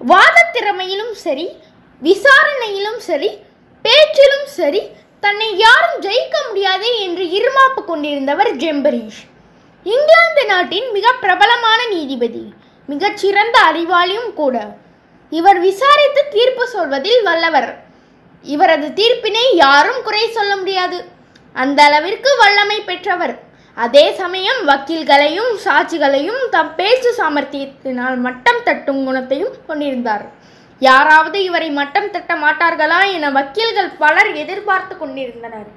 வாதத்திறமையிலும் சரி விசாரணையிலும் சரி பேச்சிலும் சரி தன்னை யாரும் ஜெயிக்க முடியாது என்று இருமாப்பு கொண்டிருந்தவர் ஜெம்பரீஷ். இங்கிலாந்து நாட்டின் மிக பிரபலமான நீதிபதி மிகச்சிறந்த அறிவாளியும் கூட. இவர் விசாரித்து தீர்ப்பு சொல்வதில் வல்லவர். இவரது தீர்ப்பினை யாரும் குறை சொல்ல முடியாது. அந்த அளவிற்கு வல்லமை பெற்றவர். அதே சமயம் வக்கீல்களையும் சாட்சிகளையும் தம் பேச்சு சாமர்த்தியத்தினால் மட்டம் தட்டும் குணத்தையும் கொண்டிருந்தார். யாராவது இவரை மட்டம் தட்ட மாட்டார்களா என வக்கீல்கள் பலர் எதிர்பார்த்து கொண்டிருந்தனர்.